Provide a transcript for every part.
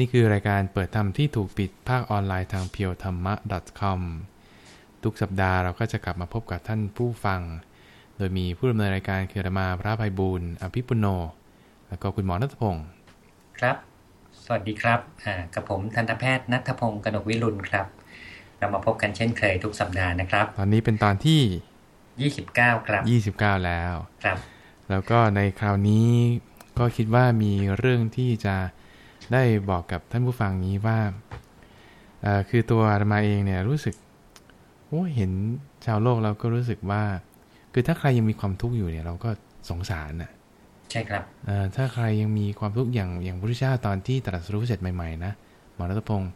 นี่คือรายการเปิดธรรมที่ถูกปิดภาคออนไลน์ทางเพียวธรรมะ .com ทุกสัปดาห์เราก็จะกลับมาพบกับท่านผู้ฟัง โดยมีผู้ดำเนินรายการคือธรรมาพระภัยบูรณ์อภิปุโน แล้วก็คุณหมอนัทพงศ์ครับ สวัสดีครับอ่ากับผมทันตแพทย์นัทพงศ์กนกวิรุณครับ เรามาพบกันเช่นเคยทุกสัปดาห์นะครับ ตอนนี้เป็นตอนที่ 29 ครับ 29 แล้ว ครับ แล้วก็ในคราวนี้ก็คิดว่ามีเรื่องที่จะ ได้บอกกับท่านผู้ฟังนี้ว่าเอ่อคือตัวอาตมาเองเนี่ยรู้สึกโอ้เห็นชาวโลกเราก็รู้สึกว่า คือถ้าใครยังมีความทุกข์อยู่เนี่ย เราก็สงสารน่ะใช่ครับเอ่อถ้าใครยังมีความทุกข์อย่างอย่างพระพุทธเจ้าตอนที่ตรัสรู้เสร็จใหม่ๆนะหมอรัตพงศ์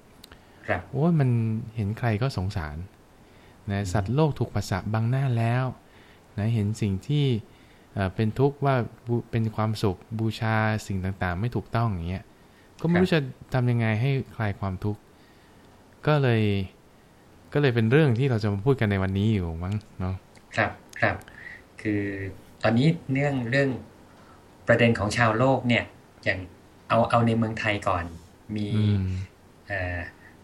ครับโอ้ยมันเห็นใครก็สงสารนะสัตว์โลกถูกประสะบังหน้าแล้วนะเห็นสิ่งที่เอ่อเป็นทุกข์ว่าบูเป็นความสุขบูชาสิ่งต่างๆ ไม่ถูกต้องอย่างเงี้ย ก็ไม่รู้จะทำยังไงให้คลายความทุกข์ก็เลย ก็เลยเป็นเรื่องที่เราจะมาพูดกันในวันนี้อยู่มั้งเนาะครับครับ คือตอนนี้เรื่องเรื่องประเด็นของชาวโลกเนี่ย อย่างเอาเอาในเมืองไทยก่อน มีอืมเอ่อ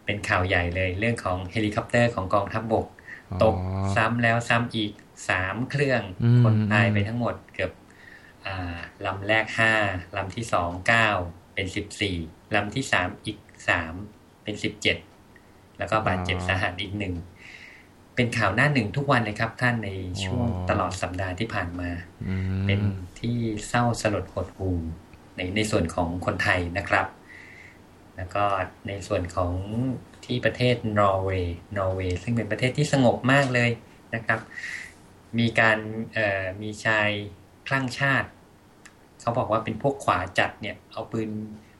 เป็นข่าวใหญ่เลย เรื่องของเฮลิคอปเตอร์ของกองทัพบกอ๋อตกซ้ำแล้วซ้ำอีกสามเครื่องอืมคนตายอืมไปทั้งหมดเกือบอ่าลำแรกห้าลำที่สองเก้า เป็นสิบสี่ลำที่สามอีกสามเป็นสิบเจ็ดแล้วก็บาดเจ็บสาหัสอีกหนึ่งเป็นข่าวหน้าหนึ่งทุกวันเลยครับ ท่านในช่วงตลอดสัปดาห์ที่ผ่านมาอืมเป็นที่เศร้าสลดหดหู่ในในส่วนของคนไทยนะครับ แล้วก็ในส่วนของที่ประเทศนอร์เวย์นอร์เวย์ซึ่งเป็นประเทศที่สงบมากเลยนะครับ มีการเอ่อมีชายคลั่งชาติ เขาบอกว่าเป็นพวกขวาจัดเนี่ย เอาปืน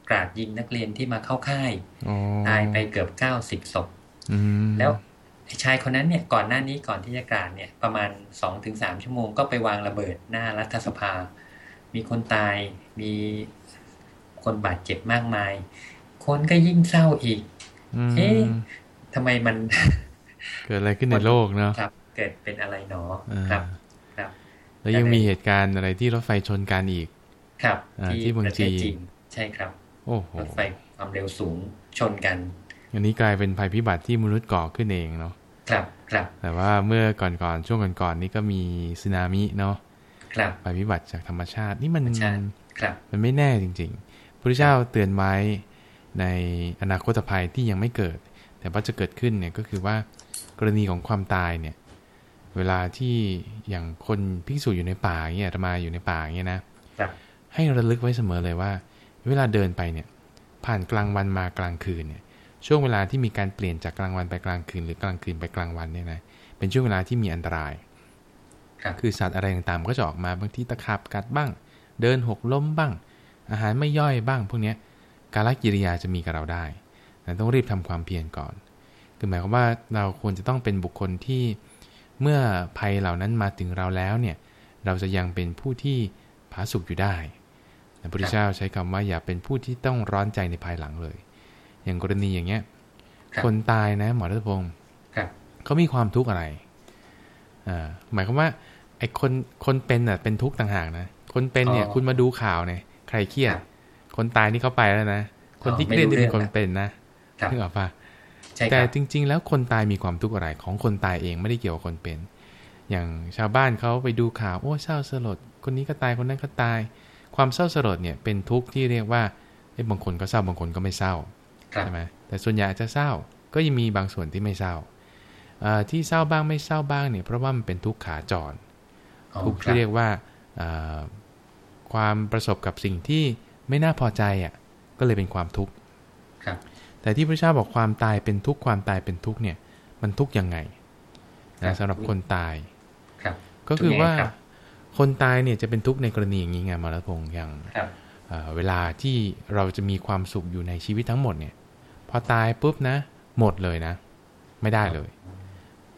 กราดยิงนักเรียนที่มาเข้าค่ายอ๋อตายไปเกือบเก้าสิบศพอืมแล้วไอ้ชายคนนั้นเนี่ยก่อนหน้านี้ก่อนที่จะกราดเนี่ยประมาณสองถึงสามชั่วโมงก็ไปวางระเบิดหน้ารัฐสภา มีคนตายมีคนบาดเจ็บมากมาย คนก็ยิ่งเศร้าอีกอืมเอ๊ะทำไมมัน เกิดอะไรขึ้นในโลกเนาะครับ เกิดเป็นอะไรหนออ่าครับ ครับ แล้วยังมีเหตุการณ์อะไรที่รถไฟชนกันอีก ครับอ่าที่เมืองประเทศจีนใช่ครับโอ้โหรถไฟความเร็วสูงชนกัน อันนี้กลายเป็นภัยพิบัติที่มนุษย์ก่อขึ้นเองเนาะครับครับ แต่ว่าเมื่อก่อนๆช่วงก่อนๆนี่ก็มีสึนามิเนาะครับภัยพิบัติจากธรรมชาตินี่มันธรรมชาติครับมันไม่แน่จริงๆพระพุทธเจ้าเตือนไว้ในอนาคตภัยที่ยังไม่เกิด แต่ว่าจะเกิดขึ้นเนี่ยก็คือว่ากรณีของความตายเนี่ย เวลาที่อย่างคนพิสูจอยู่ในป่าเงี้ยอาตมาอยู่ในป่าเงี้ยนะครับ ให้ระลึกไว้เสมอเลยว่า เวลาเดินไปเนี่ยผ่านกลางวันมากลางคืนเนี่ยช่วงเวลาที่มีการเปลี่ยนจากกลางวันไปกลางคืน หรือกลางคืนไปกลางวันเนี่ยนะเป็นช่วงเวลาที่มีอันตรายคือสัตว์อะไรต่างๆ ก็จะออกมาบางทีตะขาบกัดบ้าง เดินหกล้มบ้าง อาหารไม่ย่อยบ้างพวกนี้การละกิริยาจะมีกับเราได้ต่ต้องรีบทำความเพียรก่อนคือหมายความว่าเราควรจะต้องเป็นบุคคลที่เมื่อภัยเหล่านั้นมาถึงเราแล้วเนี่ยเราจะยังเป็นผู้ที่ผาสุกอยู่ได้ พระพุทธเจ้าใช้คำว่าอย่าเป็นผู้ที่ต้องร้อนใจในภายหลังเลย อย่างกรณีอย่างเงี้ยครับคนตายนะ หมอรัตพงศ์ครับเขามีความทุกข์อะไรอ่าหมายความว่าไอ้คนคนเป็นน่ะเป็นทุกข์ต่างหากนะ คนเป็นเนี่ยอ๋อคุณมาดูข่าวเนี่ยใครเครียดครับคนตายนี่เขาไปแล้วนะ คนที่อ๋เคอรียดไม่นี่รู้เป็นคนเรื่องเป็นนะครับนึกออกปะใช่คแต่รับจริง ๆ แล้วคนตายมีความทุกข์อะไรของคนตายเองไม่ได้เกี่ยวกับคนเป็น อย่างชาวบ้านเขาไปดูข่าวโอ้เศร้าสลด คนนี้ก็ตายคนนั้นก็ตาย ความเศร้าสลดเนี่ยเป็นทุกข์ที่เรียกว่าเอ้ยบางคนก็เศร้าบางคนก็ไม่เศร้าครับใช่ไหมแต่ส่วนใหญ่อาจจะเศร้าก็ยังมีบางส่วนที่ไม่เศร้าเอ่อที่เศร้าบ้างไม่เศร้าบ้างเนี่ยเพราะว่ามันเป็นทุกข์ขาจรอ๋อทุกข์คที่เรียกว่าเอ่อความประสบกับสิ่งที่ไม่น่าพอใจอะก็เลยเป็นความทุกข์ครับแต่ที่พระเจ้าบอกความตายเป็นทุกข์ความตายเป็นทุกข์เนี่ยมันทุกข์ยังไงครันะบสำหรับคนตายครับก็คือว่าทุกข์ยังไง ครับคนตายเนี่ยจะเป็นทุกข์ในกรณีอย่างนี้ไงมารพงษ์อย่างครับเอ่อเวลาที่เราจะมีความสุขอยู่ในชีวิตทั้งหมดเนี่ย พอตายปุ๊บนะ หมดเลยนะ ไม่ได้เลย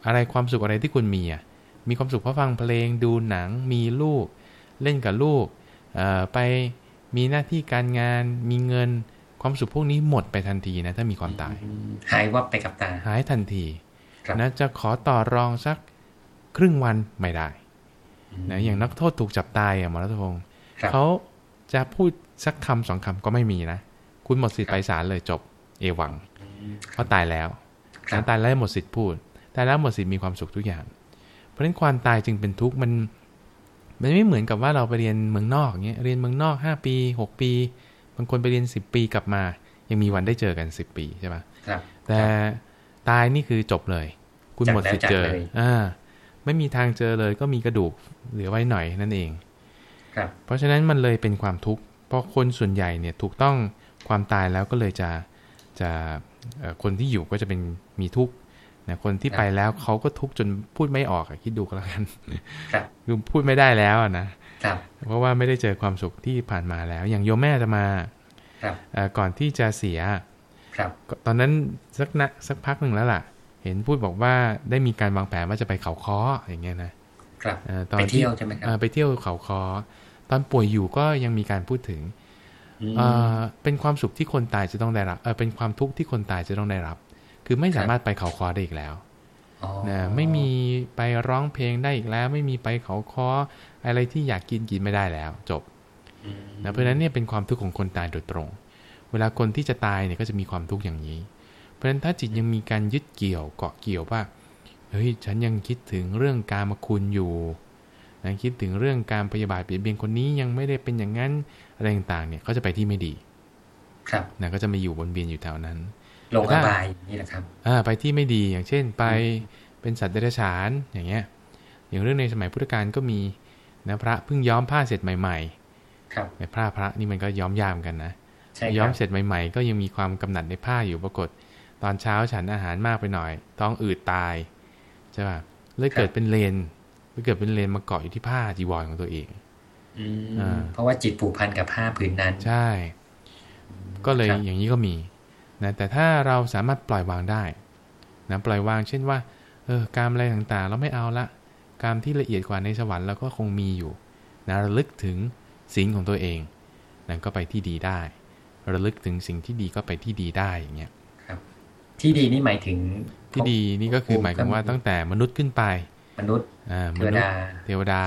อะไรความสุขอะไรที่คุณมีอะมีความสุขเพราะฟังเพลงดูหนังมีลูก เล่นกับลูกเอ่อไปมีหน้าที่การงานมีเงินความสุขพวกนี้หมดไปทันทีนะ ถ้ามีความตายอืมหายวับไปกับตาหายทันทีครับนะจะขอต่อรองสักครึ่งวันไม่ได้ นะอย่างนักโทษถูกจับตายอะหมอรัตพงศ์ครับเขาจะพูดสักคำสองคำก็ไม่มีนะ คุณหมดสิทธิ์ไปศาลเลยจบเอวังเพราะตายแล้วตายแล้วหมดสิทธิ์พูดตายแล้วหมดสิทธิ์มีความสุขทุกอย่าง เพราะฉะนั้นความตายจึงเป็นทุกข์มันมันไม่เหมือนกับว่าเราไปเรียนเมืองนอกเงี้ยเรียนเมืองนอกห้าปีหกปีบางคนไปเรียนสิบปีกลับมา ยังมีวันได้เจอกันสิบปีใช่ปะแต่ตายนี่คือจบเลย คุณหมดสิทธิ์เจออ่า ไม่มีทางเจอเลยก็มีกระดูกเหลือไว้หน่อยนั่นเองครับเพราะฉะนั้นมันเลยเป็นความทุกข์เพราะคนส่วนใหญ่เนี่ยถูกต้องความตายแล้วก็เลยจะจะคนที่อยู่ก็จะเป็นมีทุกข์นะคนที่ไปแล้วเขาก็ทุกข์จนพูดไม่ออกคิดดูก็แล้วกันคือพูดไม่ได้แล้วนะเพราะว่าไม่ได้เจอความสุขที่ผ่านมาแล้ว อย่างโยมแม่จะมาก่อนที่จะเสียตอนนั้นสักนะสักพักหนึ่งแล้วล่ะ เห็นพูดบอกว่าได้มีการวางแผนว่าจะไปเขาค้ออย่างเงี้ยนะตอนไปเที่ยวใช่ไหมครับไปเที่ยวเขาคอตอนป่วยอยู่ก็ยังมีการพูดถึงเป็นความสุขที่คนตายจะต้องได้รับเป็นความทุกข์ที่คนตายจะต้องได้รับ คือไม่สามารถไปเขาคอได้อีกแล้วนะไม่มีไปร้องเพลงได้อีกแล้ว ไม่มีไปเขาคออะไรที่อยากกินกินไม่ได้แล้ว จบนะเพราะฉะนั้นเนี่ยเป็นความทุกข์ของคนตายโดยตรง เวลาคนที่จะตายเนี่ยก็จะมีความทุกข์อย่างนี้เพ ราะฉะนั้นถ้าจิตยังมีการยึดเกี่ยวเกาะเกี่ยวว่าเฮ้ยฉันยังคิดถึงเรื่องการมาคุณอยู่นะคิดถึงเรื่องการพยาบาทเบียดเบียนคนนี้ยังไม่ได้เป็นอย่างนั้นอะไรต่างๆเนี่ยเขาจะไปที่ไม่ดี ครับนะก็จะมาอยู่บนเบียนอยู่แถวนั้นลงอบายนี่แหละครับอ่าไปที่ไม่ดีอย่างเช่นไปเป็นสัตว์เดรัจฉานอย่างเงี้ย อย่างเรื่องในสมัยพุทธกาลก็มีนะพระเพิ่งย้อมผ้าเสร็จใหม่ ๆ ครับในผ้าพระนี่มันก็ย้อมยามกันนะย้อมเสร็จใหม่ ๆ ก็ยังมีความกำหนัดในผ้าอยู่ปรากฏ ตอนเช้าฉันอาหารมากไปหน่อย ท้องอืดตายใช่ป่ะเลยเกิดเป็นเลนเลยเกิดเป็นเลนมาเกาะอยู่ที่ผ้าจีวรของตัวเองเพราะว่าจิตผูกพันกับผ้าผืนนั้น ใช่ ก็เลยอย่างนี้ก็มีนะแต่ถ้าเราสามารถปล่อยวางได้นะปล่อยวาง เช่นว่า เออการอะไรต่างๆ เราไม่เอาละการที่ละเอียดกว่าในสวรรค์เราก็คงมีอยู่นะระลึกถึงสิ่งของตัวเองนั้นก็ไปที่ดีได้ ระลึกถึงสิ่งที่ดีก็ไปที่ดีได้อย่างเงี้ยครับ ที่ดีนี่หมายถึง ที่ดีนี่ก็คือหมายถึงว่าตั้งแต่มนุษย์ขึ้นไป มนุษย์เทวดาเทวดา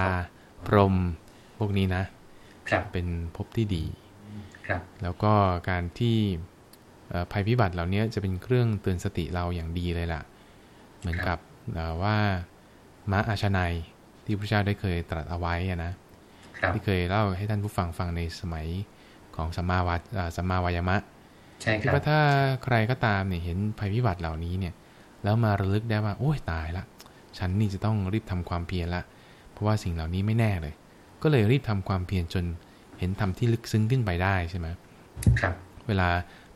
พรหมพวกนี้นะครับเป็นภพที่ดีครับ แล้วก็การที่ภัยพิบัติเหล่านี้จะเป็นเครื่องเตือนสติเราอย่างดีเลยล่ะ เหมือนกับว่าม้าอาชนัยที่พระเจ้าได้เคยตรัสเอาไว้นะที่เคยเล่าให้ท่านผู้ฟังฟังในสมัยของสัมมาวาสัมมาวายมะ ใช่ครับว่าถ้าใครก็ตามเนี่ยเห็นภัยพิบัติเหล่านี้เนี่ย แล้วมาระลึกได้ว่า โอ้ยตายละ ฉันนี่จะต้องรีบทำความเพียรละ เพราะว่าสิ่งเหล่านี้ไม่แน่เลย ก็เลยรีบทำความเพียรจนเห็นทำที่ลึกซึ้งขึ้นไปได้ใช่ไหมครับ เวลา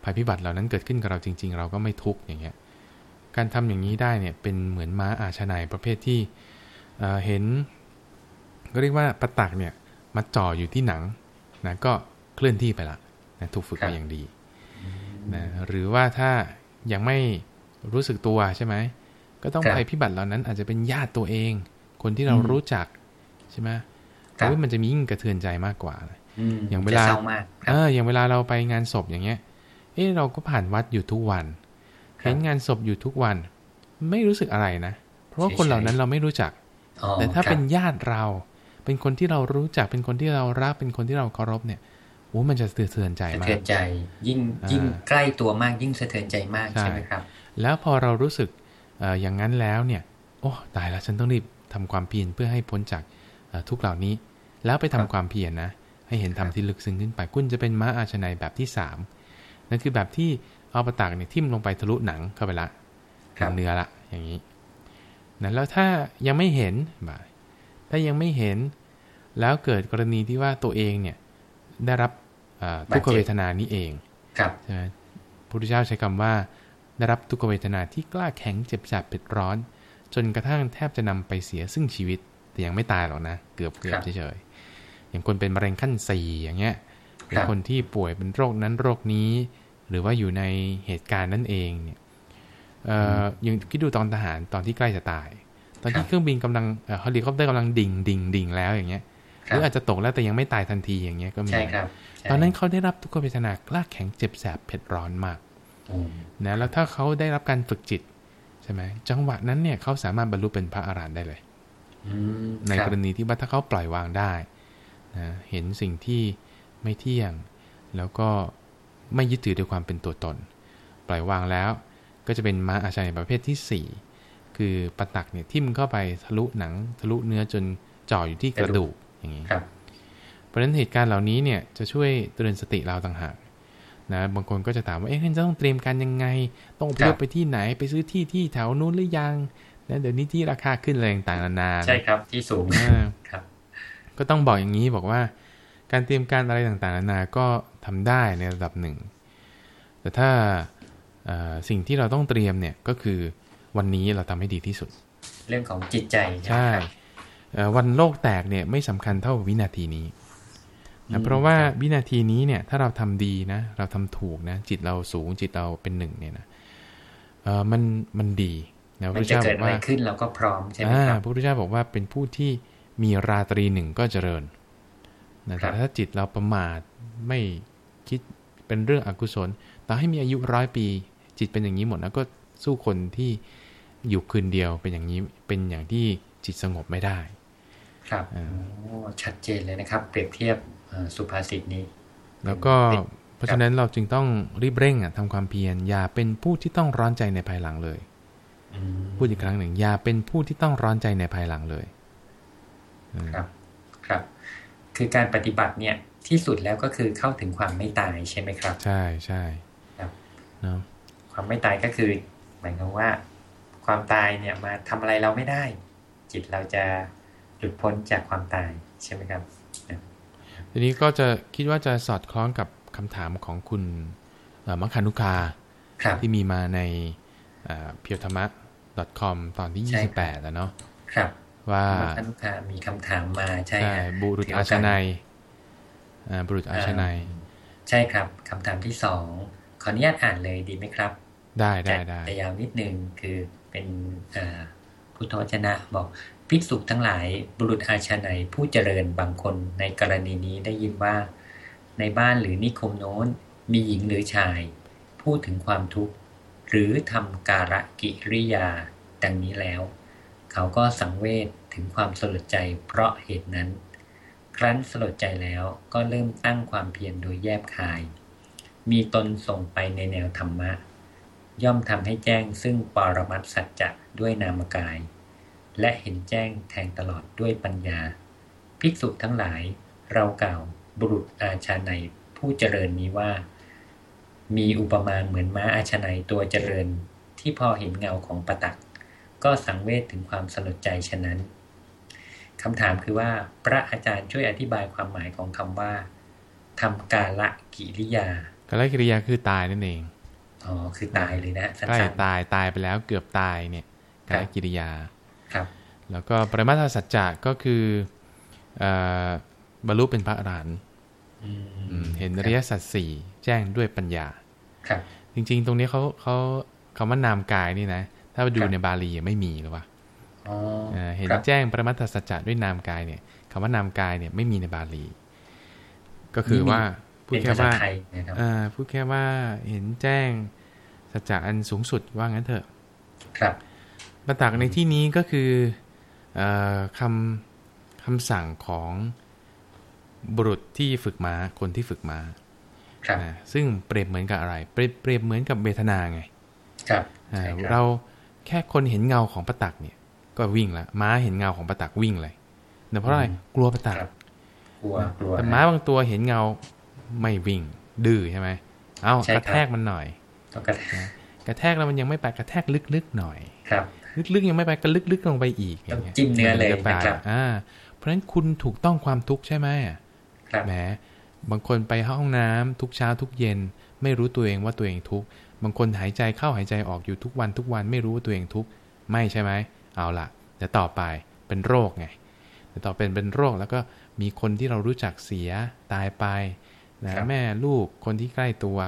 ภัยพิบัติเหล่านั้นเกิดขึ้นกับเราจริง ๆ เราก็ไม่ทุกข์อย่างเงี้ย การทำอย่างนี้ได้เนี่ยเป็นเหมือนม้าอาชนายประเภทที่เห็น ก็เรียกว่าประตักเนี่ยมาจ่ออยู่ที่หนังนะก็เคลื่อนที่ไปละนะถูกฝึกมาอย่างดี นะหรือว่าถ้ายังไม่รู้สึกตัวใช่ไหมก็ต้องภัยพิบัติเหล่านั้นอาจจะเป็นญาติตัวเอง คนที่เรารู้จักใช่ไหมแต่ว่ามันจะมียิ่งกระเทือนใจมากกว่าอย่างเวลาเอออย่างเวลาเราไปงานศพอย่างเงี้ย เออเราก็ผ่านวัดอยู่ทุกวันเห็นงานศพอยู่ทุกวัน ไม่รู้สึกอะไรนะ เพราะว่าคนเหล่านั้นเราไม่รู้จัก แต่ถ้าเป็นญาติเรา เป็นคนที่เรารู้จัก เป็นคนที่เรารัก เป็นคนที่เราเคารพเนี่ย โอ้มันจะสะเทือนใจมากสะเทือนใจ ยิ่งยิ่งใกล้ตัวมากยิ่งสะเทือนใจมากใช่ไหมครับ แล้วพอเรารู้สึกอย่างนั้นแล้วเนี่ย โอ้ตายแล้วฉันต้องรีบทำความเพียรเพื่อให้พ้นจากทุกเหล่านี้ แล้วไปทำความเพียรนะ ให้เห็นธรรมที่ลึกซึ้งขึ้นไปคุณจะเป็นม้าอาชนัยแบบที่สามนั่นคือแบบที่เอาประตักเนี่ยทิ่มลงไปทะลุหนังเข้าไปละเนื้อละอย่างนี้นะแล้วถ้ายังไม่เห็นบ่าถ้ายังไม่เห็น แล้วเกิดกรณีที่ว่าตัวเองเนี่ยได้รับ ทุกขเวทนานี้เองใช่ไหมพระพุทธเจ้าใช้คำว่าได้รับทุกขเวทนาที่กล้าแข็งเจ็บแสบเผ็ดร้อน จนกระทั่งแทบจะนำไปเสียซึ่งชีวิตแต่ยังไม่ตายหรอกนะ เกือบเกือบเฉยๆอย่างคนเป็นมะเร็งขั้นสี่อย่างเงี้ยเป็นคนที่ป่วยเป็นโรคนั้นโรคนี้ หรือว่าอยู่ในเหตุการณ์นั้นเองเนี่ยเอ่อยังคิดดูตอนทหารตอนที่ใกล้จะตาย ตอนที่เครื่องบินกำลังเฮลิคอปเตอร์กำลังดิ่งดิ่งดิ่งแล้วอย่างเงี้ย หรืออาจจะตกแล้วแต่ยังไม่ตายทันทีอย่างเงี้ยก็มีตอนนั้นเขาได้รับทุกขเวทนากล้าแข็งเจ็บแสบเผ็ดร้อนมากนะแล้วถ้าเขาได้รับการฝึกจิตใช่ไหมจังหวะนั้นเนี่ยเขาสามารถบรรลุเป็นพระอรหันต์ได้เลยในกรณีที่ว่าถ้าเขาปล่อยวางได้นะเห็นสิ่งที่ไม่เที่ยง แล้วก็ไม่ยึดถือด้วยความเป็นตัวตน ปล่อยวางแล้ว ก็จะเป็นม้าอาชาในประเภทที่ 4 คือปตักเนี่ยทิ่มเข้าไปทะลุหนังทะลุเนื้อจนจ่ออยู่ที่กระดูก อย่างนี้ครับเพราะฉะนั้นเหตุการณ์เหล่านี้เนี่ยจะช่วยเตือนสติเราต่างหากนะบางคนก็จะถามว่าเอ๊ะจะต้องเตรียมการยังไง ต้องอพยพไปที่ไหนไปซื้อที่ที่แถวนู้นหรือยังนะเดี๋ยวนี้ที่ราคาขึ้นอะไรต่างๆนานาใช่ครับที่สูงอ่าครับ ก็ต้องบอกอย่างนี้บอกว่า การเตรียมการอะไรต่างๆนานาก็ทำได้ในระดับหนึ่ง แต่ถ้าเอ่อสิ่งที่เราต้องเตรียมเนี่ยก็คือวันนี้เราทำให้ดีที่สุด เรื่องของจิตใจใช่ วันโลกแตกเนี่ยไม่สำคัญเท่าวินาทีนี้อืนะมเพราะว่าวินาทีนี้เนี่ยถ้าเราทำดีนะเราทำถูกนะจิตเราสูงจิตเราเป็นหนึ่งเนี่ยนะเออมันมันดีนะพระมันพุทธจะเจ้าเกิบดอกอะไรว่าขึ้นเราก็พร้อมใช่ไหมอ่าครับพระพุทธเจ้าบอกว่าเป็นผู้ที่มีราตรีหนึ่งก็เจริญนะครัแต่บถ้าจิตเราประมาทไม่คิดเป็นเรื่องอกุศลต่อให้มีอายุร้อยปี จิตเป็นอย่างนี้หมดนะก็สู้คนที่อยู่คืนเดียวเป็นอย่างนี้เป็นอย่างที่จิตสงบไม่ได้ ครับอ่าโอ้ชัดเจนเลยนะครับ เปรียบเทียบเอ่อสุภาษิตนี้ แล้วก็เพราะฉะนั้นเราจึงต้องรีบเร่งอะทำความเพียรอย่าเป็นผู้ที่ต้องร้อนใจในภายหลังเลยอืมพูดอีกครั้งหนึ่งอย่าเป็นผู้ที่ต้องร้อนใจในภายหลังเลยอืมครับครับ คือการปฏิบัติเนี่ยที่สุดแล้วก็คือเข้าถึงความไม่ตายใช่ไหมครับ ใช่ใช่ครับเนาะความไม่ตายก็คือหมายความว่า ความตายเนี่ยมาทำอะไรเราไม่ได้ จิตเราจะ หลุดพ้นจากความตายใช่ไหมครับทีนี้ก็จะคิดว่าจะสอดคล้องกับคำถามของคุณเอ่อมัคคานุคาครับที่มีมาในเพียวธรรมะ .com ตอนที่ใช่ครับ28 แล้วเนาะครับว่ามัคคนุคามีคำถามมาใช่ใช่ฮะบุรุษเกี่ยวอากับชนัยอ่าบุรุษอาชนัยใช่ครับคำถามที่สองขออนุญาตอ่านเลยดีไหมครับ ได้ได้ได้แต่ยาวนิดนึงคือเป็นเอ่อพุทธวจนะบอก ภิกษุทั้งหลายบุรุษอาชาในผู้เจริญบางคนในกรณีนี้ได้ยินว่า ในบ้านหรือนิคมโน้นมีหญิงหรือชาย พูดถึงความทุกข์ หรือทำการกิริยา ดังนี้แล้ว เขาก็สังเวชถึงความสลดใจเพราะเหตุนั้น ครั้นสลดใจแล้วก็เริ่มตั้งความเพียรโดยแยบคาย มีตนส่งไปในแนวธรรมะ ย่อมทำให้แจ้งซึ่งปรมัตสัจจะด้วยนามกาย และเห็นแจ้งแทงตลอดด้วยปัญญา ภิกษุทั้งหลาย เรากล่าวบุรุษอาชาในยผู้เจริญนี้ว่า มีอุปมาเหมือนม้าอาชาในยตัวเจริญที่พอเห็นเงาของปะตัก ก็สังเวชถึงความสลดใจฉะนั้นคำถามคือว่าพระอาจารย์ช่วยอธิบายความหมายของคำว่าทำกาละกิริยาการละกิริยาคือตายนั่นเองอ๋อคือตายเลยนะสั้ใกล้นตายตายไปแล้วเกือบตายเนี่ยการละกิริยาๆ ครับ แล้วก็ปรมาทสัจจะก็คือเอ่อบรรลุเป็นพระอรหันต์อืมอืมเห็นอริยสัจสี่แจ้งด้วยปัญญา ครับ จริง ๆ ตรงนี้เขาเขาคำว่านามกายนี่นะ ถ้าไปดูครับในบาลีไม่มีหรือวะอ๋อเอ่อเห็นครับแจ้งปรมัตถสัจจะด้วยนามกายเนี่ยคำว่านามกายเนี่ยไม่มีในบาลี ก็คือว่าพูดเป็นแค่ภาษาว่าไทยนะครับอ่าพูดแค่ว่าเห็นแจ้งสัจจะอันสูงสุดว่างั้นเถอะ ครับ ประตักในที่นี้ก็คือเออคำคำสั่งของบุรุษที่ฝึกม้าคนที่ฝึกม้าครับนะซึ่งเปรียบเหมือนกับอะไร เปรียบเปรียบเหมือนกับเวทนาไง ครับอ่าใช่คบเราแค่คนเห็นเงาของประตักเนี่ย ก็วิ่งละม้าเห็นเงาของประตักวิ่งเลยแต่เพราะอะไรกลัวประตักครับกลัวกลัวแต่ม้าบางตัวเห็นเงาไม่วิ่ง ดื้อใช่ไหมเอาใช่กครับระแทกมันหน่อยต้องกระแทกกระแทกแล้วมันยังไม่ไปกระแทกลึกๆหน่อย ครับ ลึกๆยังไม่ไปก็ลึกๆลงไปอีกต้องย่างงี้ยจิ้มเนื้อเลยมัจไปนะครับอ่า เพราะฉะนั้นคุณถูกต้องความทุกข์ใช่ไหมครับแหมบางคนไปห้องน้ำทุกเช้าทุกเย็น ไม่รู้ตัวเองว่าตัวเองทุกข์บางคนหายใจเข้าหายใจออกอยู่ทุกวันทุกวันไม่รู้ว่าตัวเองทุกข์ไม่ใช่ไหมเอาล่ะเดี๋ยวต่อไปเป็นโรคไงเดี๋ยวต่อเป็นเป็นโรคแล้วก็มีคนที่เรารู้จักเสียตายไปนะครับแม่ลูกคนที่ใกล้ตัว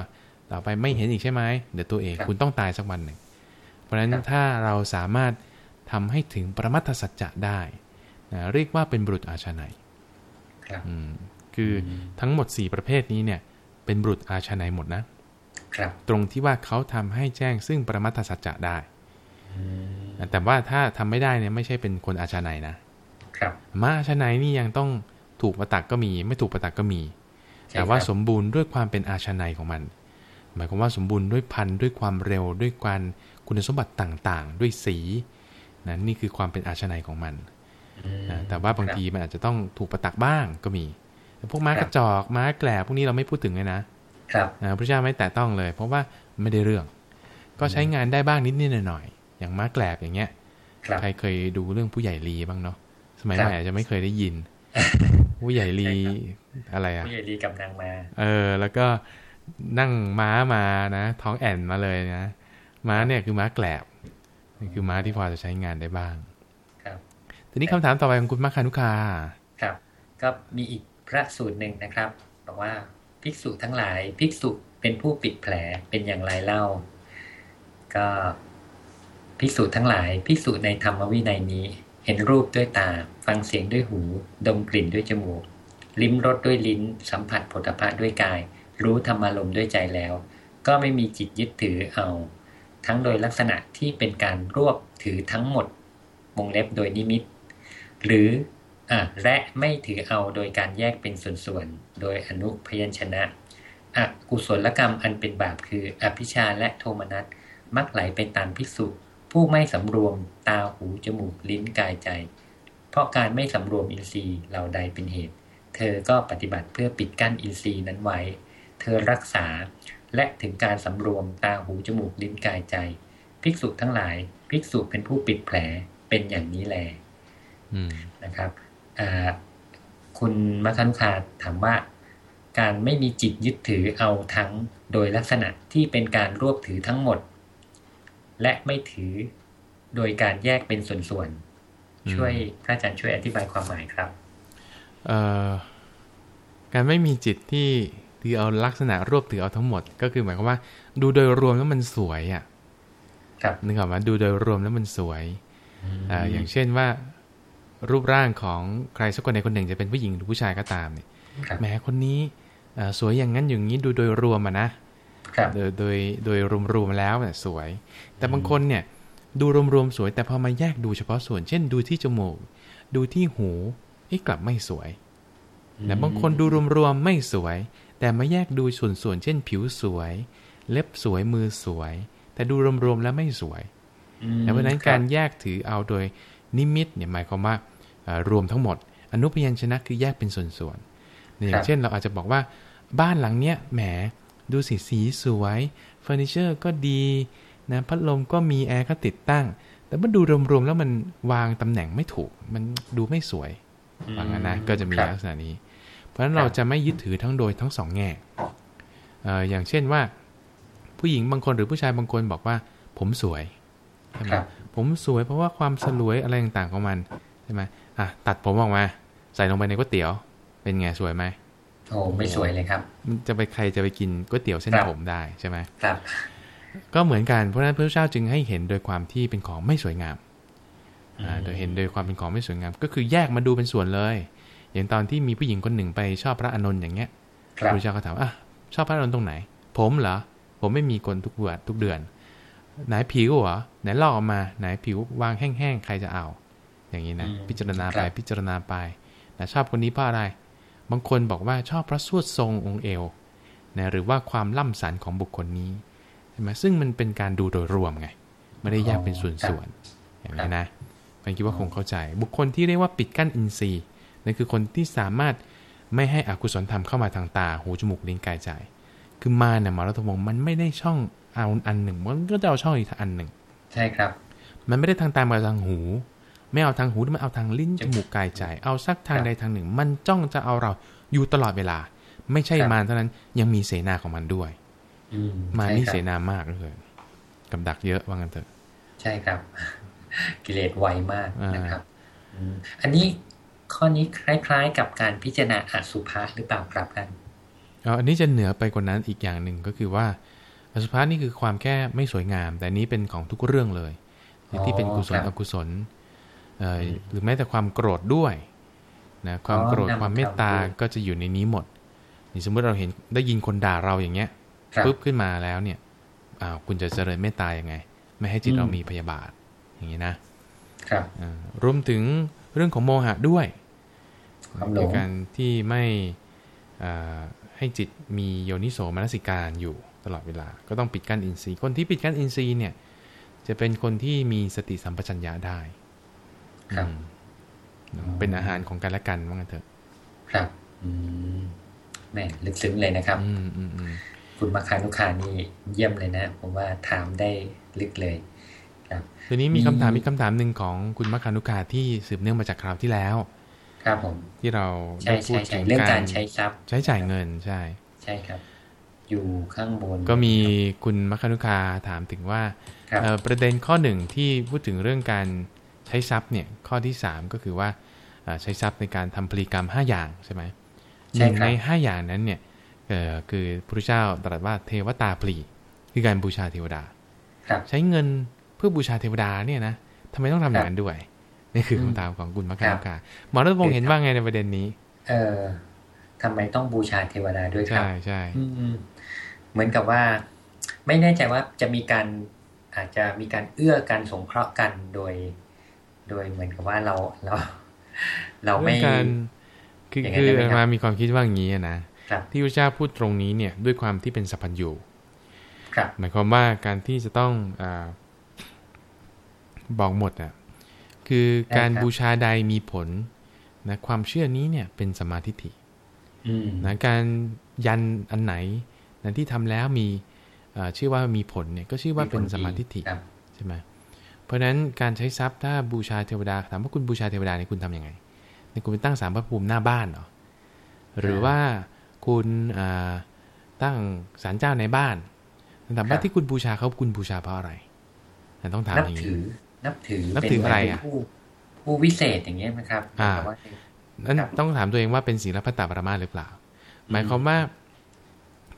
ต่อไปไม่เห็นอีกใช่ไหมเดี๋ยวตัวเองครับคุณต้องตายสักวันหนึ่งเพ ราะฉะนั้นครับถ้าเราสามารถทำให้ถึงปรมัตถสัจจะได้นะเรียกว่าเป็นบุรุษอาชาไนยครับอืมคืออมทั้งหมด 4 ประเภทนี้เนี่ย เป็นบุรุษอาชาไนยหมดนะครับ ตรงที่ว่าเขาทำให้แจ้งซึ่งปรมัตถสัจจะได้อืมแต่ว่าถ้าทำไม่ได้เนี่ยไม่ใช่เป็นคนอาชาไนยนะครับมาอาชาไนยนี่ยังต้องถูกประตักก็มี ไม่ถูกประตักก็มีใช่แต่ว่าครับสมบูรณ์ด้วยความเป็นอาชาไนยของมัน หมายความว่าสมบูรณ์ด้วยพันธุ์ด้วยความเร็วด้วยการ คุณสมบัติต่างๆ ด้วยสีนะนี่คือความเป็นอาชนัยของมันนะแต่ว่าบางทีมันอาจจะต้องถูกประตักบ้างก็มีแต่พวกม้ากระจอกม้าแกลบพวกนี้เราไม่พูดถึงเลยนะครับนะพระเจ้าไม่แตะต้องเลย เพราะว่าไม่ได้เรื่อง ก็ใช้งานได้บ้างนิดนิดหน่อยๆอย่างม้าแกลบอย่างเงี้ยใครเคยดูเรื่องผู้ใหญ่ลีบ้างเนาะสมัยใหม่อาจจะไม่เคยได้ยิน ผู้ใหญ่ลีอะไรอะผู้ใหญ่ลีกำลังมา เออ แล้วก็นั่งม้ามานะ ท้องแอนมาเลยนะ ม้าเนี่ยคือม้าแกลบนี่คือม้าที่พอจะใช้งานได้บ้าง ครับ ทีนี้คำถามต่อไปของคุณมัคคานุคาครับก็มีอีกพระสูตรหนึ่งนะครับบอกว่าภิกษุทั้งหลายภิกษุเป็นผู้ปิดแผลเป็นอย่างไรเล่า ก็ภิกษุทั้งหลายภิกษุในธรรมวินัยนี้ เห็นรูปด้วยตา ฟังเสียงด้วยหู ดมกลิ่นด้วยจมูก ลิ้มรสด้วยลิ้น สัมผัสผลิภัณฑ์ด้วยกาย รู้ธรรมารมด้วยใจแล้ว ก็ไม่มีจิตยึดถือเอา ทั้งโดยลักษณะที่เป็นการรวบถือทั้งหมดวงเล็บโดยนิมิต หรืออะและไม่ถือเอาโดยการแยกเป็นส่วนๆ โดยอนุพยัญชนะอกุศลกรรมอันเป็นบาปคืออภิชาและโทมนัสมักไหลไปตามภิกษุผู้ไม่สำรวมตาหูจมูกลิ้นกายใจ เพราะการไม่สำรวมอินทรีย์เหล่าใดเป็นเหตุ เธอก็ปฏิบัติเพื่อปิดกั้นอินทรีย์นั้นไว้ เธอรักษา และถึงการสำรวมตาหูจมูกลิ้นกายใจ ภิกษุทั้งหลาย ภิกษุเป็นผู้ปิดแผลเป็นอย่างนี้แลนะครับคุณมัคันคาถามว่า การไม่มีจิตยึดถือเอาทั้งโดยลักษณะที่เป็นการรวบถือทั้งหมด และไม่ถือโดยการแยกเป็นส่วนๆช่วยพระอาจารย์ช่วยอธิบายความหมายครับการไม่มีจิตที่ ถือเอาลักษณะรวบถือเอาทั้งหมด ก็คือหมายความว่า ดูโดยรวมแล้วมันสวยอะครับนึกออกไหมดูโดยรวมแล้วมันสวยออย่างเช่นว่า รูปร่างของใครสักคนใดคนหนึ่งจะเป็นผู้หญิงหรือผู้ชายก็ตามเนี่ยแม้คนนี้สวยอย่างนั้นอย่างนี้ดูโดยรวมอะนะโดยโดยโดยรวมๆแล้วเนี่ยสวย แต่บางคนเนี่ย ดูรวมๆสวย แต่พอมาแยกดูเฉพาะส่วน เช่น ดูที่จมูก ดูที่หูนี่กลับไม่สวยแต่บางคนดูรวมๆไม่สวย แต่มาแยกดูส่วนๆเช่นผิวสวย เล็บสวยมือสวย แต่ดูรวมๆแล้วไม่สวยเพราะนั้นการแยกถือเอาโดยนิมิตเนี่ยหมายความว่ารวมทั้งหมด อนุพยัญชนะคือแยกเป็นส่วนๆอย่างเช่นเราอาจจะบอกว่าบ้านหลังเนี้ยแหมดูสีสีสวยเฟอร์นิเจอร์ก็ดีนะพัดลมก็มีแอร์ก็ติดตั้ง แต่เมื่อดูรวมๆแล้วมันวางตำแหน่งไม่ถูก มันดูไม่สวยว่างั้นนะก็จะมีลักษณะนี้ เพราะฉะนั้นเราจะไม่ยึดถือทั้งโดยทั้งสองแง่อย่างเช่นว่า ผู้หญิงบางคนหรือผู้ชายบางคนบอกว่า ผมสวยใช่ไหมผมสวยเพราะว่าความสลวยอะไรต่างๆของมันใช่ไหมอะตัดผมออกมา ใส่ลงไปในก๋วยเตี๋ยว เป็นไงสวยไหมโอ้ไม่สวยเลยครับมันจะไปใครจะไปกินก๋วยเตี๋ยวเส้นผมได้ใช่ไหมครับ ก็เหมือนกันเพราะฉะนั้นพระเจ้าจึงให้เห็นโดยความที่เป็นของไม่สวยงามอ่าโดยเห็นโดยความเป็นของไม่สวยงาม ก็คือแยกมาดูเป็นส่วนเลย อย่างตอนที่มีผู้หญิงคนหนึ่งไปชอบพระอานนท์อย่างเงี้ยพระเจ้าก็ถามอะชอบพระอานนท์ตรงไหน ผมเหรอผมไม่มีคนทุกเดือนทุกเดือน ไหนผิวเหรอไหนลอกออกมา ไหนผิววางแห้งๆใครจะเอา อย่างนี้นะพิจารณาไปพิจารณาไปนะชอบคนนี้เพราะอะไร บางคนบอกว่าชอบพระสวดทรงองค์เอวนะหรือว่าความล่ำสันของบุคคลนี้ใช่ไหมซึ่งมันเป็นการดูโดยรวมไงไม่ได้แยกเป็นส่วนๆอย่างนี้นะผมคิดว่าคงเข้าใจ บุคคลที่เรียกว่าปิดกั้นอินทรีย์ นั่นคือคนที่สามารถไม่ให้อกุศลธรรมเข้ามาทางตา หู จมูก ลิ้น กาย ใจ คือมาเนี่ยมารัตมงมันไม่ได้ช่องเอาอันหนึ่ง มันก็จะเอาช่องอีกอันหนึ่ง ใช่ครับ มันไม่ได้ทางตามาทางหู ไม่เอาทางหูมันเอาทางลิ้น จมูก กาย ใจ เอาสักทางใดทางหนึ่ง มันจ้องจะเอาเราอยู่ตลอดเวลา ไม่ใช่มารเท่านั้น ยังมีเสนาของมันด้วยมานี่เสนามากเลยกับดักเยอะว่างั้นเถอะ ใช่ครับ กิเลสไวมากนะครับอันนี้ ข้อนี้คล้ายๆ กับการพิจารณาอสุภะหรือเปล่าครับกันอันนี้จะเหนือไปกว่านั้นอีกอย่างหนึ่งก็คือว่าอสุภะนี่คือความแค่ไม่สวยงาม แต่นี้เป็นของทุกเรื่องเลย ที่เป็นกุศลอกุศลหรือแม้แต่ความโกรธด้วยนะความโกรธความเมตตาก็จะอยู่ในนี้หมดนี่สมมติเราเห็นได้ยินคนด่าเราอย่างเงี้ยปุ๊บขึ้นมาแล้วเนี่ยอ้าวคุณจะเจริญเมตตายังไง ไม่ให้จิตเรามีพยาบาทอย่างนี้นะครับรวมถึง เรื่องของโมหะด้วยในการที่ไม่ให้จิตมีโยนิโสมนสิการอยู่ตลอดเวลา ก็ต้องปิดกั้นอินทรีย์ คนที่ปิดกั้นอินทรีย์เนี่ย จะเป็นคนที่มีสติสัมปชัญญะได้ครับอืมเป็นอาหารของกันและกันว่างั้นเถอะ ครับ อืมแม่ลึกซึ้งเลยนะครับ อืมอืมอืมคุณมาคานุคานี่เยี่ยมเลยนะผมว่าถามได้ลึกเลยครับ ทีนี้มีมีคำถามมีคำถามหนึ่งของคุณมัคคานุกาที่สืบเนื่องมาจากคราวที่แล้ว ครับผม ที่เราใช่ได้พูใช่ดใช่ถึงเรื่องกาการรใช้ทรัพย์ ใช้จ่ายเงินใช่ ใช่ครับ อยู่ข้างบน ก็มีคุณมัคคานุคาถามถึงว่าครับเอ่อประเด็นข้อหนึ่งที่พูดถึงเรื่องการใช้ทรัพย์เนี่ย ข้อที่สามก็คือว่าเอ่อใช้ทรัพย์ในการทำพลีกรรมห้าอย่างใช่ไหมหใช่นึ่งครับในห้าอย่างนั้นเนี่ยเอ่อคือพระพุทธเจ้าตรัสว่าเทวตาพลีคือการบูชาเทวดาครับใช้เงินเพื่อบูชาเทวดาเนี่ยนะทำไมต้องทำอย่างนั้นด้วยนี่คืออืมคำถามของคุณมัคคาครันุบกาหมอรัตพงศ์เห็นว่าไงในประเด็นนี้ เออทำไมต้องบูชาเทวดาด้วยครับใช่ใช่อืมเหมือนกับว่า ไม่แน่ใจว่าจะมีการอาจจะมีการเอื้อกันสงเคราะห์กันโดย โดยเหมือนกับว่าเราเรา เราไม่เรื่องการคืออย่างนั้คืนอได้ไหมครับมามีความคิดว่าอย่างนี้อะนะครับที่พระเจ้าพูดตรงนี้เนี่ย ด้วยความที่เป็นสัพพัญญูครับหมายความว่าการที่จะต้องอา บอกหมดอะคือการใช่ครับบูชาใดมีผลนะความเชื่อนี้เนี่ยเป็นสมมาธิฐิอืมนะการยันอันไหนนะที่ทำแล้วมีอ่าชื่อว่ามีผลเนี่ยก็ชื่อว่าเป็นสมมาธิฐิครับใช่ไหมเพราะฉะนั้นการใช้ทรัพย์ถ้าบูชาเทวดาถามว่าคุณบูชาเทวดาเนี่ยคุณทำยังไงเนี่ยคุณไปตั้งสารพระภูมิหน้าบ้านเหรอหรือว่าคุณอ่าตั้งศาลเจ้าในบ้านถามว่าที่คุณบูชาเขาคุณบูชาเพราะอะไรแต่ต้องถามนับอย่างถืนี้อ นับถือนับถืออะไรอะเป็นผู้ผู้วิเศษอย่างเงี้ยนะครับอ่าแต่ว่านั้นครับต้องถามตัวเองว่าเป็นศีลพัตตปรมาสหรือเปล่า หมายความว่า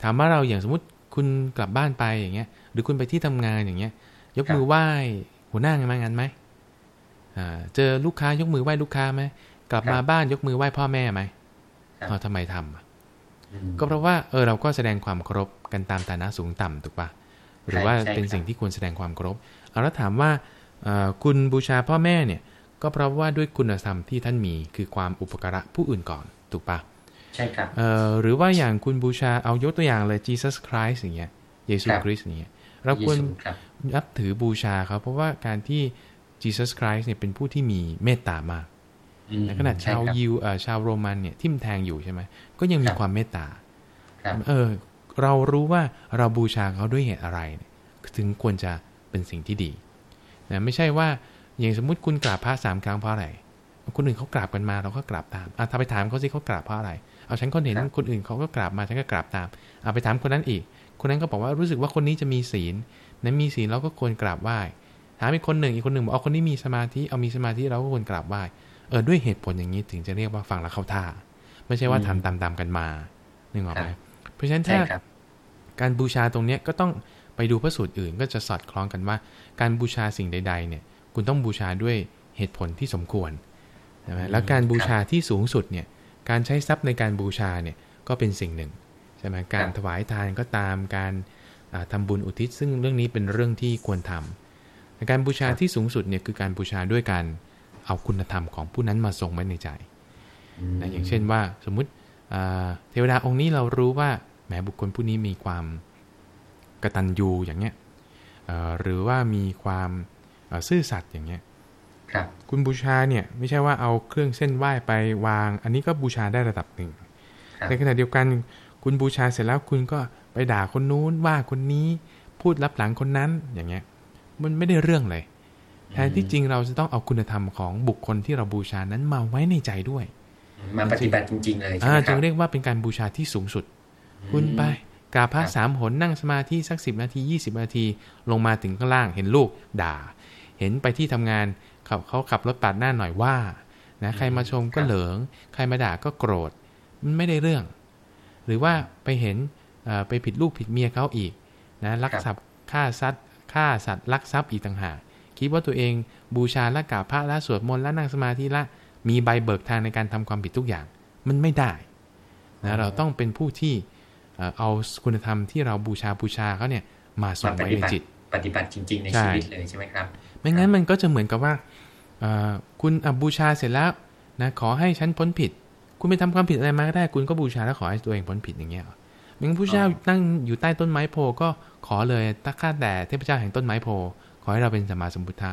ถามว่าเราอย่างสมมติคุณกลับบ้านไปอย่างเงี้ย หรือคุณไปที่ทำงานอย่างเงี้ย ยกมือไหว้หัวหน้างานมางานไหมอ่าเจอลูกค้ายกมือไหว้ลูกค้าไหมกลับมาบ้านยกมือไหว้พ่อแม่ไหมครับเอาทำไมทำอะอืมก็เพราะว่าเออเราก็แสดงความเคารพกันตามฐานะสูงต่ำถูกปะหรือว่าใช่เป็นครับสิ่งที่ควรแสดงความเคารพเอาแล้วถามว่าเอ่อ คุณบูชาพ่อแม่เนี่ยก็เพราะว่าด้วยคุณธรรมที่ท่านมีคือความอุปการะผู้อื่นก่อนถูกปะใช่ครับเอ่อหรือว่าอย่างคุณบูชาเอายกตัวอย่างเลย Jesus Christ อย่างเงี้ยเยซูครับคริสต์อย่างเงี้ยเราควรเยซูครับนับถือบูชาเขาเพราะว่าการที่ Jesus Christ เนี่ยเป็นผู้ที่มีเมตตามากอืมในขณะชาวใครับยิวเอ่อชาวโรมันเนี่ยทิ่มแทงอยู่ใช่ไหมก็ยังมีครับความเมตตาครับเออเรารู้ว่าเราบูชาเขาด้วยเหตุอะไรเนี่ยถึงควรจะเป็นสิ่งที่ดี นะไม่ใช่ว่าอย่างสมมุติคุณกราบพระสามครั้งเพราะอะไรคนอื่นเขากราบกันมาเราก็กราบตามอะถ้าไปถามเขาสิเขากราบเพราะอะไร เอาฉันก็เห็นครับคนอื่นเขาก็กราบมาฉันก็กราบตามเอาไปถามคนนั้นอีก คนนั้นก็บอกว่ารู้สึกว่าคนนี้จะมีศีลนั้นมีศีลเราก็ควรกราบไหว้ถามอีกคนหนึ่งอีกคนหนึ่งบอกเอาคนนี้มีสมาธิเอามีสมาธิเราก็ควรกราบไหว้เออด้วยเหตุผลอย่างนี้ถึงจะเรียกว่าฟังแล้วเข้าท่า ไม่ใช่ว่าทำตามๆกันมานึกออกไหมครับเพราะฉะนั้นใช่ถ้าครับการบูชาตรงเนี้ยก็ต้อง ไปดูพระสูตรอื่นก็จะสอดคล้องกันว่า การบูชาสิ่งใดๆเนี่ยคุณต้องบูชาด้วยเหตุผลที่สมควรใช่ไหมแล้วการบูชาที่สูงสุดเนี่ยการใช้ทรัพย์ในการบูชาเนี่ยก็เป็นสิ่งหนึ่งใช่ไหมการถวายทานก็ตามการอ่าทำบุญอุทิศ ซึ่งเรื่องนี้เป็นเรื่องที่ควรทำแต่การบูชาที่สูงสุดเนี่ยคือการบูชาด้วยการเอาคุณธรรมของผู้นั้นมาทรงไว้ในใจนะอย่างเช่นว่าสมมุติอ่าเทวดาองค์นี้เรารู้ว่าแหมบุคคลผู้นี้มีความ กตัญญูอย่างเงี้ยเอ่อหรือว่ามีความเอ่อซื่อสัตย์อย่างเงี้ยครับคุณบูชาเนี่ยไม่ใช่ว่าเอาเครื่องเส้นไหว้ไปวาง อันนี้ก็บูชาได้ระดับหนึ่งครับในขณะเดียวกันคุณบูชาเสร็จแล้วคุณก็ไปด่าคนนู้นว่าคนนี้พูดรับหลังคนนั้นอย่างเงี้ย มันไม่ได้เรื่องเลยแทนที่จริงเราจะต้องเอาคุณธรรมของบุคคลที่เราบูชานั้นมาไว้ในใจด้วย มาปฏิบัติจริง ๆ เลยใช่อ่าไหมคจึรับงเรียกว่าเป็นการบูชาที่สูงสุด คุณไป กราบพระครับสามหนนั่งสมาธิสักสิบนาทียี่สิบนาที ลงมาถึงข้างล่างเห็นลูกด่า เห็นไปที่ทำงานเขาเขาขับรถปาดหน้าหน่อยว่านะใครมาชมก็เหลิง ใครมาด่าก็โกรธมันไม่ได้เรื่อง หรือว่าไปเห็นเอ่อไปผิดลูกผิดเมียเขาอีกนะลักทรัพย์ฆ่าสัตว์ฆ่าสัตว์ลักทรัพย์อีกต่างหากคิดว่าตัวเองบูชาและกราบพระและสวดมนต์และนั่งสมาธิละมีใบเบิกทางในการทำความผิดทุกอย่าง มันไม่ได้นะเราต้องเป็นผู้ที่ เอ่อเอาคุณธรรมที่เราบูชาบูชาเขาเนี่ยมาส่มางปไว้ฏิในบัติจิต ปฏิบัติจริง ๆ ในใช่ชีวิตเลยใช่ไหมครับ ไม่งั้นมันก็จะเหมือนกับว่าเอ่อคุณอะบูชาเสร็จแล้วนะขอให้ฉันพ้นผิด คุณไปทำความผิดอะไรมาก็ได้ คุณก็บูชาแล้วขอให้ตัวเองพ้นผิดอย่างเงี้ยเหรอมิงผู้เจ้านั่งอยู่ใต้ต้นไม้โพก็ขอเลยถ้าข้าแต่เทพเจ้าแห่งต้นไม้โพขอให้เราเป็นสัมมาสัมพุทธะ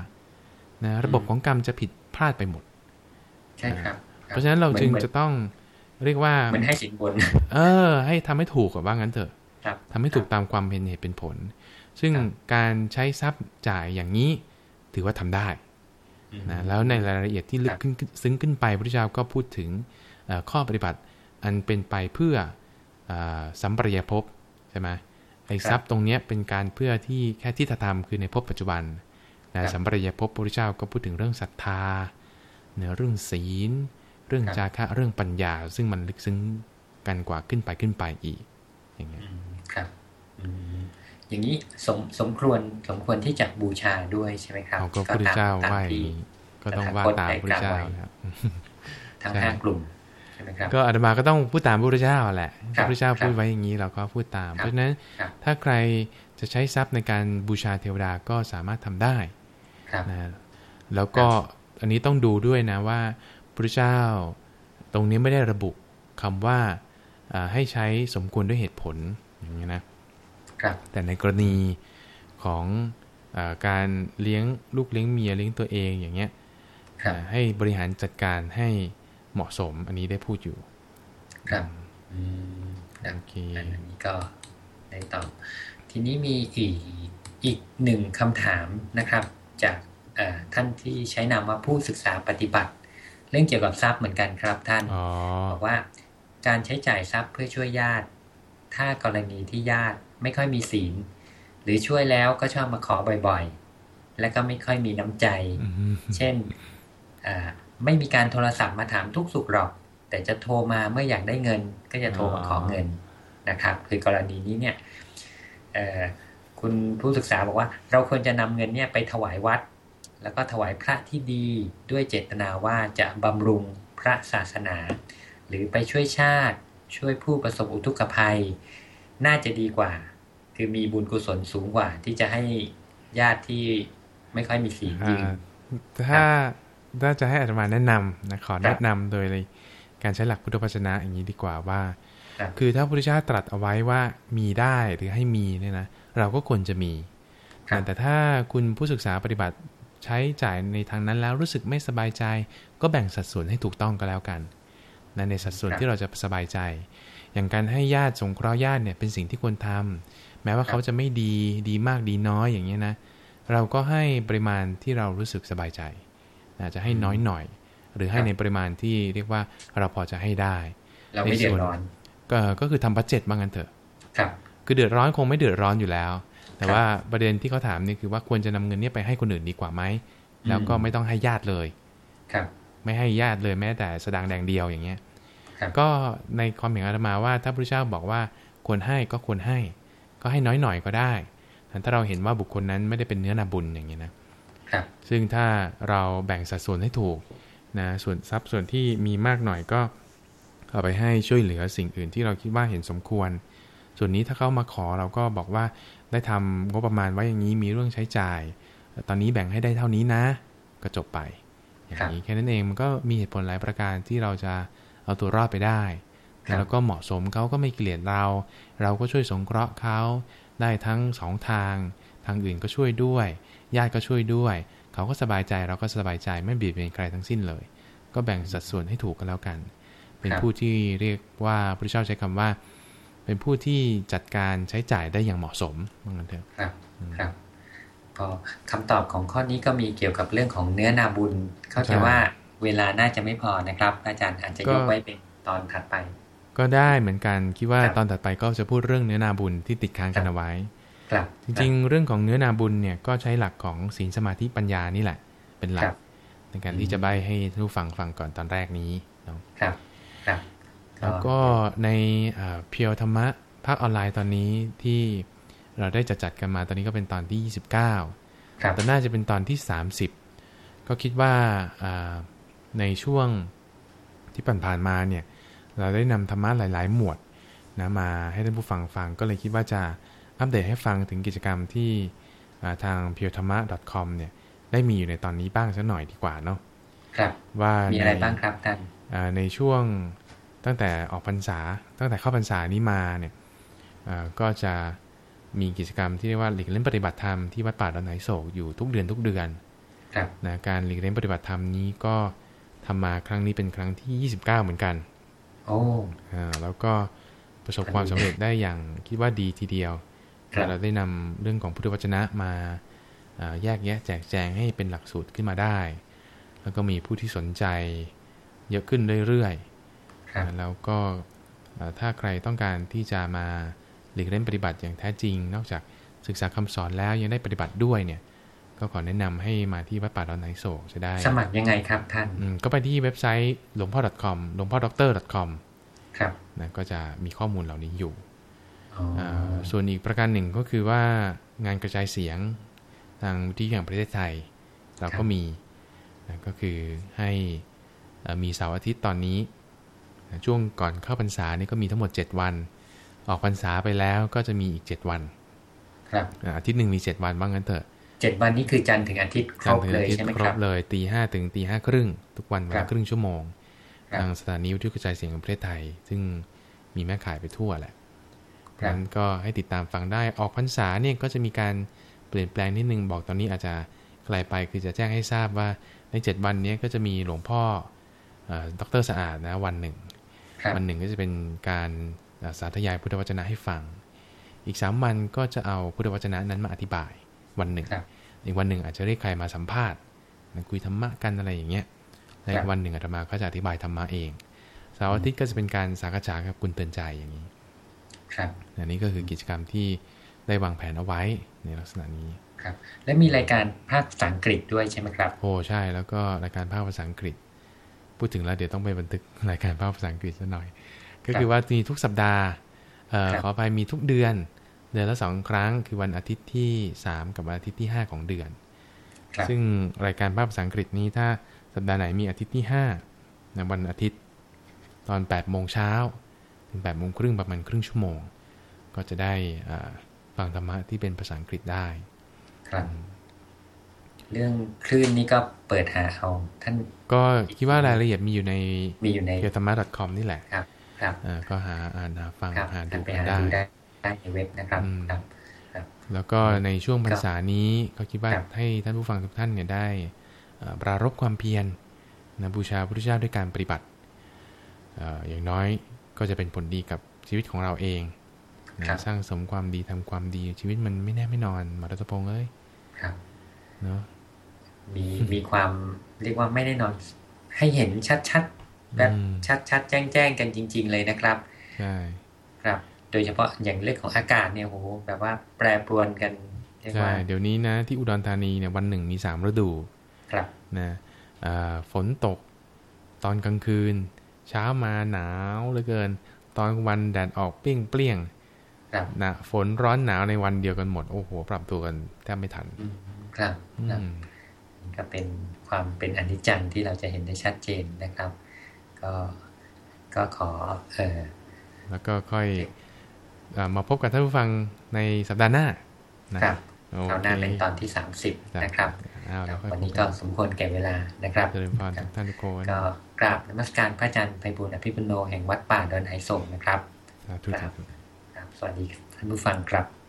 นะระบบของกรรมจะผิดพลาดไปหมดใช่ครับ เพราะฉะนั้นเราจึงจะต้อง เรียกว่าเหมือนให้สินบน เออ ให้ทำให้ถูกกับว่างั้นเถอะครับทำให้ถูกตามความเป็นเหตุเป็นผล ซึ่งครับการใช้ทรัพย์จ่ายอย่างนี้ถือว่าทำได้อืมนะแล้วในรายละเอียดที่ลึคกรับขึ้นซึ้งขึ้นไปพระพุทธเจ้าก็พูดถึงเอ่อข้อปฏิบัติอันเป็นไปเพื่อเออสัมปรายภพใช่ไหมไอ้ทรัพย์ตรงเนี้ยเป็นการเพื่อที่แค่ที่ธรรมคือในภพปัจจุบันนะสัมปรายภพพระพุทธเจ้าก็พูดถึงเรื่องศรัทธาเนื้อเรื่องศีล เรื่องจาคะเรื่องปัญญา ซึ่งมันลึกซึ้งกันกว่าขึ้นไปขึ้นไปอีก อย่างเงี้ยอืมครับอืมอย่างนี้สมสมควรสมควรที่จะบูชาด้วยใช่ไหมครับเอาก็พระพุทธเจ้าตมว่าอย่างที่นี้ก็ต้องว่าตามพระพุทธเจ้านะครับทั้งใช่ห้ากลุ่มใช่ไหมครับก็อาตมาก็ต้องพูดตามพระพุทธเจ้าแหละครัพบระพุทธเจ้าครับพูดไว้อย่างนี้เราก็พูดตามครับเพราะฉะนั้นครับถ้าใครจะใช้ทรัพย์ในการบูชาเทวดาก็สามารถทำได้ครับนะแล้วก็อันนี้ต้องดูด้วยนะว่า พระพุทธเจ้า ตรงนี้ไม่ได้ระบุคำว่าอ่าให้ใช้สมควรด้วยเหตุผลอย่างนี้นะครับแต่ในกรณีของอาการเลี้ยงลูกเลี้ยงเมียเลี้ยงตัวเองอย่างเงี้ยครับอ่าให้บริหารจัดการให้เหมาะสมอันนี้ได้พูดอยู่ ครับอืมครับโอเคอันนี้ก็ได้ตอบทีนี้มีอีกอีกหนึ่งคำถามนะครับ จากเอ่อท่านที่ใช้นามว่าผู้ศึกษาปฏิบัติ เรื่องเกี่ยวกับทรัพย์เหมือนกันครับท่านอ๋อบอกว่า การใช้จ่ายทรัพย์เพื่อช่วยญาติ ถ้ากรณีที่ญาติไม่ค่อยมีศีล หรือช่วยแล้วก็ชอบมาขอบ่อยๆ และก็ไม่ค่อยมีน้ำใจอืมเช่นอ่าไม่มีการโทรศัพท์มาถามทุกสุขหรอก แต่จะโทรมาเมื่ออยากได้เงิน ก็จะโทรมาขอเงินนะครับ คือกรณีนี้เนี่ยเอ่อคุณผู้ศึกษาบอกว่า เราควรจะนำเงินเนี่ยไปถวายวัด แล้วก็ถวายพระที่ดีด้วยเจตนาว่าจะบำรุงพระศาสนา หรือไปช่วยชาติช่วยผู้ประสบอุทกภัย น่าจะดีกว่า คือมีบุญกุศลสูงกว่า ที่จะให้ญาติที่ไม่ค่อยมีศีลยืนอ่าถ้าถ้าจะให้อาตมาแนะนำนะขอแนะนำโดยเลยการใช้หลักพุทธพจนะอย่างนี้ดีกว่าว่าครับคือถ้าพระพุทธเจ้าตรัสเอาไว้ว่ามีได้หรือให้มีเนี่ยนะเราก็ควรจะมีครับแต่ถ้าคุณผู้ศึกษาปฏิบัติ ใช้จ่ายในทางนั้นแล้วรู้สึกไม่สบายใจ ก็แบ่งสัดส่วนให้ถูกต้องก็แล้วกันนะในสัดส่วนที่เราจะสบายใจ อย่างการให้ญาติสงเคราะห์ญาติเนี่ยเป็นสิ่งที่ควรทำแม้ว่าเขาจะไม่ดีดีมากดีน้อยอย่างเงี้ยนะ เราก็ให้ปริมาณที่เรารู้สึกสบายใจอาจจะให้น้อยหน่อย หรือให้ในปริมาณที่เรียกว่าเราพอจะให้ได้เราไม่เดือดร้อนก็ก็คือทำบัตเจ็ตบ้างกันเถอะครับคือเดือดร้อนคงไม่เดือดร้อนอยู่แล้ว แต่ครับว่าประเด็นที่เขาถามนี่คือว่าควรจะนำเงินเนี้ไปให้คนอื่นดีกว่าไหม แล้วก็ไม่ต้องให้ญาติเลย ครับ ไม่ให้ญาติเลยแม้แต่สดางแดงเดียวอย่างเงี้ยครับก็ในความเห็นอาตมาว่าถ้าพระเจ้าบอกว่าควรให้ก็ควรให้ ก็ให้น้อยหน่อยก็ได้แต่ถ้าเราเห็นว่าบุคคลนั้นไม่ได้เป็นเนื้อนาบุญอย่างเงี้ยนะครับซึ่งถ้าเราแบ่งสัดส่วนให้ถูกนะส่วนทรัพย์ส่วนที่มีมากหน่อยก็เอาไปให้ช่วยเหลือสิ่งอื่นที่เราคิดว่าเห็นสมควร ส่วนนี้ถ้าเขามาขอเราก็บอกว่าได้ทำงบประมาณไว้อย่างนี้มีเรื่องใช้จ่าย ตอนนี้แบ่งให้ได้เท่านี้นะ ก็จบไป อย่างนี้แค่นั้นเองมันก็มีเหตุผลหลายประการที่เราจะเอาตัวรอดไปได้ครับแล้วก็เหมาะสมเขาก็ไม่เกลียดเรา เราก็ช่วยสงเคราะห์เขาได้ทั้งสองทาง ทางอื่นก็ช่วยด้วย ญาติก็ช่วยด้วย เขาก็สบายใจเราก็สบายใจไม่เบียดเบียนใครทั้งสิ้นเลย ก็แบ่งสัดส่วนให้ถูกกันแล้วกัน เป็นครับผู้ที่เรียกว่าพระเจ้าใช้คำว่า เป็นผู้ที่จัดการใช้จ่ายได้อย่างเหมาะสมว่างั้นเถอะครับครับพอคำตอบของข้อนี้ก็มีเกี่ยวกับเรื่องของเนื้อนาบุญ เข้าใจว่าเวลาน่าจะไม่พอนะครับ อาจารย์อาจจะยกไว้เป็นตอนถัดไป ก็ได้เหมือนกันคิดว่าครับตอนถัดไปก็จะพูดเรื่องเนื้อนาบุญที่ติดค้างกันเอาไว้ครับจริงๆ เรื่องของเนื้อนาบุญเนี่ยก็ใช้หลักของศีลสมาธิปัญญานี่แหละ เป็นหลัครักบในการที่จะใบให้ผู้ฟังฟังก่อนตอนแรกนี้เนาะครับครับ แล้วก็ในเพียวธรรมะภาคออนไลน์ตอนนี้ที่เราได้จัดจัดกันมาตอนนี้ก็เป็นตอนที่ 29ครับแต่น่าจะเป็นตอนที่ 30 ก็คิดว่าอ่าในช่วงที่ผ่านๆมาเนี่ย เราได้นำธรรมะหลาย ๆ หมวดนะมาให้ท่านผู้ฟังฟัง ก็เลยคิดว่าจะอัปเดตให้ฟังถึงกิจกรรมที่อ่าทาง p u r e t h a m a c o m เนี่ย ได้มีอยู่ในตอนนี้บ้างสักหน่อยดีกว่าเนาะครับว่ามีอะไรในบ้างครับท่านอ่าในช่วง ตั้งแต่ออกพรรษา ตั้งแต่เข้าพรรษานี้มาเนี่ยก็จะมีกิจกรรมที่เรียกว่าหลีกเล่นปฏิบัติธรรมที่วัดป่าดอนไหนโศกอยู่ทุกเดือนทุกเดือนนะการหลีกเล่นปฏิบัติธรรมนี้ก็ทำมาครั้งนี้เป็นครั้งที่ 29 เหมือนกันโอ้อ่าแล้วก็ประสบความสำเร็จได้อย่างคิดว่าดีทีเดียว เราได้นำเรื่องของพุทธวจนะมาแยกแยะแจกแจงให้เป็นหลักสูตรขึ้นมาได้ แล้วก็มีผู้ที่สนใจเยอะขึ้นเรื่อยๆ แล้วก็ถ้าใครต้องการที่จะมาหลีกเล่นปฏิบัติอย่างแท้จริง นอกจากศึกษาคำสอนแล้วยังได้ปฏิบัติด้วยเนี่ย ก็ขอแนะนำให้มาที่วัดป่าดอนไนโศกจะได้ สมัครยังไงครับท่านก็ไปที่เว็บไซต์หลวงพ่อ .com หลวงพ่อด็อกเตอร์ .com ครับนะก็จะมีข้อมูลเหล่านี้อยู่ส่วนอีกประการหนึ่งก็คือว่างานกระจายเสียงทางที่อย่างประเทศไทย เราก็มีนะก็คือให้มีเสาร์อาทิตย์ตอนนี้ ช่วงก่อนเข้าพรรษานี่ก็มีทั้งหมด 7 วัน ออกพรรษาไปแล้วก็จะมีอีก 7 วัน ครับอาทิตย์หนึ่งมี 7 วันบ้างงั้นเถอะเจ็ดวันนี้คือจันทร์ถึงอาทิตย์ครบเลยใช่ไหมครับครบเลยตีห้าถึงตีห้าครึ่งทุกวันวันละครึ่งชั่วโมงทางสถานีวิทยุกระจายเสียงของประเทศไทย ซึ่งมีแม่ขายไปทั่วแหละนั้นก็ให้ติดตามฟังได้ออกพรรษาเนี่ยก็จะมีการเปลี่ยนแปลงนิดนึงบอกตอนนี้อาจจะไกลไปคือจะแจ้งให้ทราบว่าในเจ็ดวันนี้ก็จะมีหลวงพ่อดรสะอาดนะวันหนึ่ง วันหนึ่งก็จะเป็นการสาธยายพุทธวจนะให้ฟัง อีกสามวันก็จะเอาพุทธวจนะนั้นมาอธิบายวันหนึ่ง อีกวันหนึ่งอาจจะเรียกใครมาสัมภาษณ์คุยธรรมะกันอะไรอย่างเงี้ยในวันหนึ่งอาตมาก็จะอธิบายธรรมะเองเสาร์อาทิตย์ก็จะเป็นการสักษากับคุณเตือนใจอย่างนี้ ครับอันนี้ก็คือกิจกรรมที่ได้วางแผนเอาไว้ในลักษณะนี้ครับ และมีรายการภาคภาษาอังกฤษด้วยใช่ไหมครับโอ้ใช่แล้วก็รายการภาคภาษาอังกฤษ พูดถึงแล้วเดี๋ยวต้องไปบันทึกรายการภาคภาษาอังกฤษซะหน่อย ก็คือว่ามีทุกสัปดาห์ขอไปมีทุกเดือน เดือนละสองครั้ง คือวันอาทิตย์ที่สามกับวันอาทิตย์ที่ห้าของเดือน ซึ่งรายการภาคภาษาอังกฤษนี้ถ้าสัปดาห์ไหนมีอาทิตย์ที่ห้าในวันอาทิตย์ตอน8โมงเช้าถึง8โมงครึ่งประมาณครึ่งชั่วโมง ก็จะได้ฟังธรรมะที่เป็นภาษาอังกฤษได้ครับ เรื่องคลื่นนี้ก็เปิดหาเอาท่านก็คิดว่ารายละเอียดมีอยู่ในมีอยู่ในเกียวธรรมะ .com นี่แหละครับ ครับก็หาอ่านหาฟังหาดูกันได้ได้ในเว็บนะครับครับ แล้วก็ในช่วงพรรษานี้ก็คิดว่าให้ท่านผู้ฟังทุกท่านเนี่ยได้ปรารบความเพียรนะบูชาพระพุทธเจ้าด้วยการปฏิบัติอย่างน้อยก็จะเป็นผลดีกับชีวิตของเราเองนะสร้างสมความดีทำความดีชีวิตมันไม่แน่ไม่นอนมารัตพงศ์เอ้ยครับเนาะ มีมีความเรียกว่าไม่ได้นอน ให้เห็นชัดๆแบบชัดๆแจ้งๆกันจริง ๆ เลยนะครับใช่ครับ โดยเฉพาะอย่างเรื่องของอากาศเนี่ยโหแบบว่าแปรปรวนกันใช่เดี๋ยวนี้นะ ที่อุดรธานีเนี่ยวันหนึ่งมีสามฤดูครับนะฝนตกตอนกลางคืน เช้ามาหนาวเหลือเกิน ตอนวันแดดออกเปรี้ยงเปรี้ยงนะฝนร้อนหนาวในวันเดียวกันหมด โอ้โห ปรับตัวกันแทบไม่ทัน ครับ ก็เป็นความเป็นอนิจจังที่เราจะเห็นได้ชัดเจนนะครับ ก็ก็ขอเออแล้วก็ค่อยมาพบกับท่านผู้ฟังในสัปดาห์หน้านะครับคราวหน้าเป็นตอนที่สามสิบนะครับวันนี้ก็สมควรแก่เวลานะครับเจริญพรท่านทุกคนก็กราบนมัสการพระอาจารย์ไพบุญอภิปุโนแห่งวัดป่าดอนไหโศกนะครับครับสวัสดีท่านผู้ฟังครับ